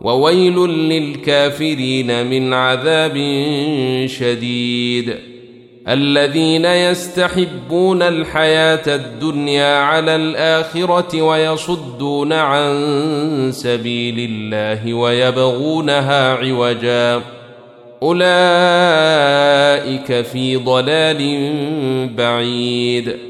وويل للكافرين من عذاب شديد. الذين يستحبون الحياة الدنيا على الآخرة ويصدون عن سبيل الله ويبغونها عوجا. أولئك في ضلال بعيد.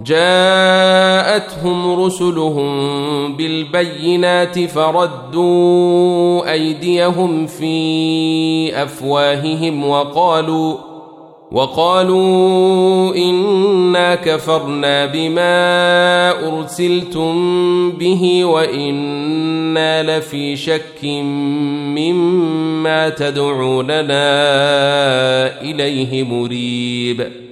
جاءتهم رسلهم بالبينات فردوا أيديهم في أفواههم وقالوا وقالوا إنا كفرنا بما أرسلتم به وإنا لفي شك مما تدعوننا إليه مريب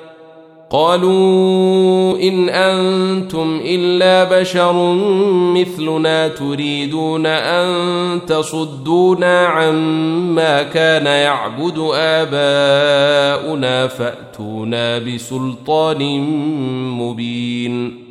قالوا إن أنتم إلا بشر مثلنا تريدون أن تصدونا عما كان يعبد آباؤنا فأتونا بسلطان مبين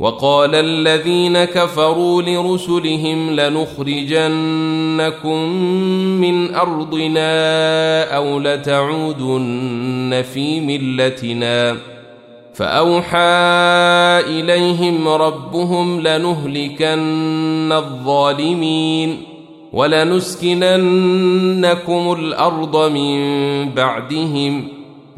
وقال الذين كفروا لرسلهم لنخرجنكم من أرضنا أو لتعودن في ملتنا. فأوحى إليهم ربهم لنهلكن الظالمين ولنسكننكم الأرض من بعدهم.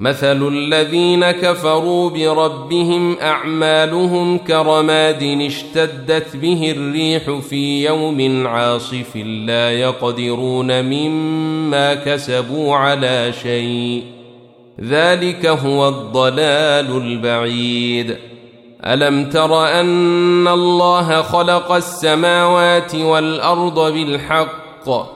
مثل الذين كفروا بربهم أعمالهم كرماد اشتدت به الريح في يوم عاصف لا يقدرون مما كسبوا على شيء. ذلك هو الضلال البعيد. ألم تر أن الله خلق السماوات والأرض بالحق؟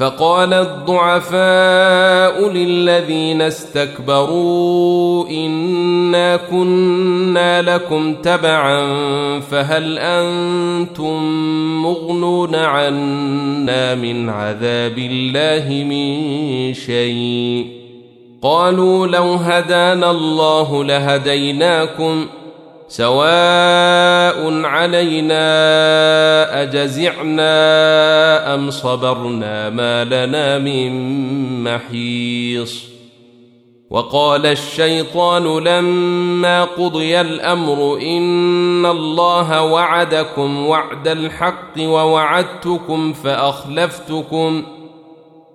فقال الضعفاء للذين استكبروا إنا كنا لكم تبعا فهل أنتم مغنون عنا من عذاب الله من شيء؟ قالوا لو هدانا الله لهديناكم سواء علينا أجزعنا أم صبرنا ما لنا من محيص. وقال الشيطان لما قضي الأمر إن الله وعدكم وعد الحق ووعدتكم فأخلفتكم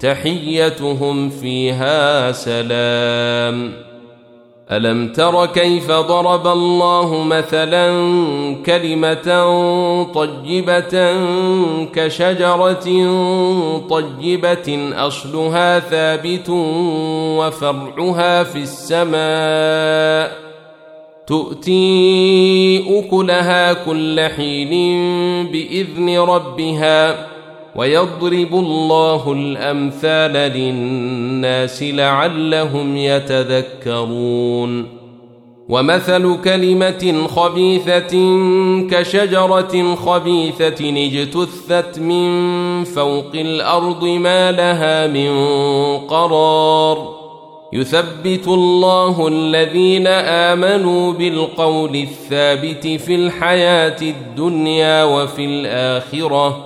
تحيتهم فيها سلام. ألم تر كيف ضرب الله مثلا كلمة طيبة كشجرة طيبة أصلها ثابت وفرعها في السماء. تؤتي أكلها كل حين بإذن ربها. ويضرب الله الأمثال للناس لعلهم يتذكرون. ومثل كلمة خبيثة كشجرة خبيثة اجتثت من فوق الأرض ما لها من قرار. يثبت الله الذين آمنوا بالقول الثابت في الحياة الدنيا وفي الآخرة.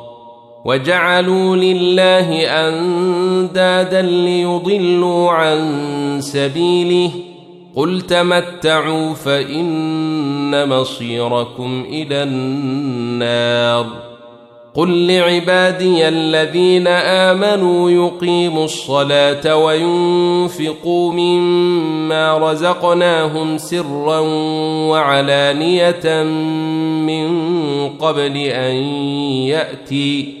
وجعلوا لله أندادا ليضلوا عن سبيله. قل تمتعوا فإن مصيركم إلى النار. قل لعبادي الذين آمنوا يقيموا الصلاة وينفقوا مما رزقناهم سرا وعلانية من قبل أن يأتي.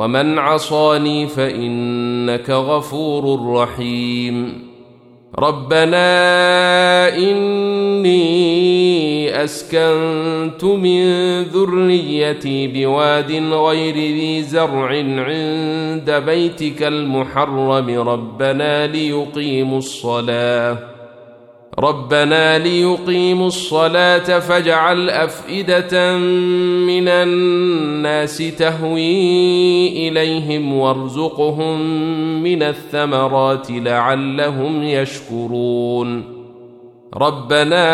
ومن عصاني فإنك غفور رحيم. ربنا إني أسكنت من ذريتي بواد غير ذي زرع عند بيتك المحرم. ربنا ليقيموا الصلاة. ربنا ليقيموا الصلاة فاجعل أفئدة من الناس تهوي إليهم وارزقهم من الثمرات لعلهم يشكرون. ربنا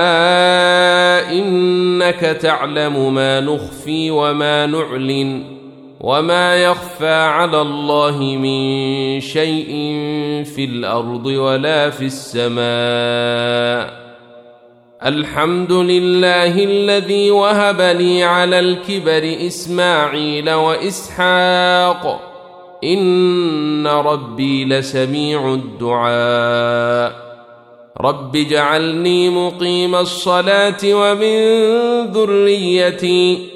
إنك تعلم ما نخفي وما نعلن. وما يخفى على الله من شيء في الأرض ولا في السماء الحمد لله الذي وهب لي على الكبر اسماعيل واسحاق ان ربي لسميع الدعاء رب اجعلني مقيم الصلاه ومن ذريتي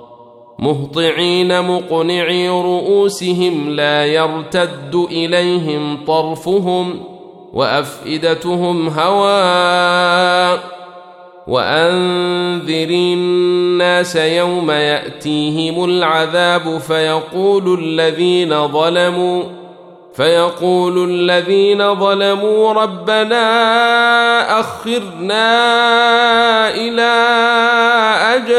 مهطعين مقنعي رؤوسهم لا يرتد إليهم طرفهم وأفئدتهم هواء وأنذر الناس يوم يأتيهم العذاب فيقول الذين ظلموا فيقول الذين ظلموا ربنا أخرنا إلى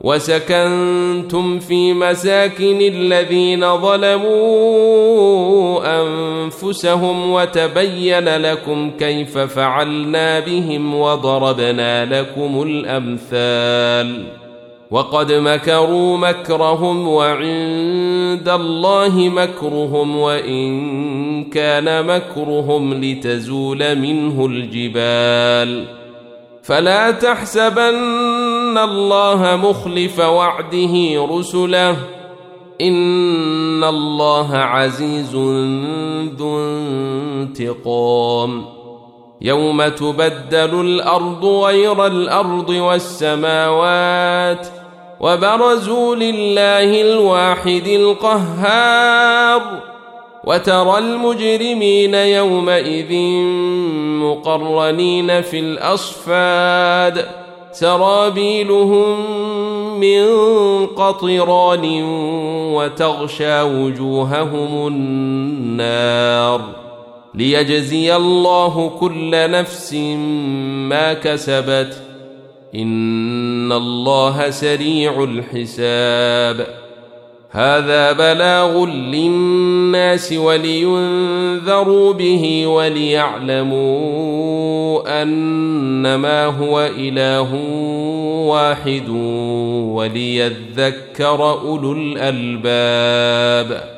وسكنتم في مساكن الذين ظلموا أنفسهم وتبين لكم كيف فعلنا بهم وضربنا لكم الأمثال وقد مكروا مكرهم وعند الله مكرهم وإن كان مكرهم لتزول منه الجبال فلا تحسبن الله مخلف وعده رسله ان الله عزيز ذو انتقام يوم تبدل الأرض غير الأرض والسماوات وبرزوا لله الواحد القهار وترى المجرمين يومئذ مقرنين في الاصفاد سرابيلهم من قطران وتغشى وجوههم النار ليجزي الله كل نفس ما كسبت إن الله سريع الحساب هذا بلاغ للناس ولينذروا به وليعلموا أنما هو إله واحد وليذكر أولو الألباب.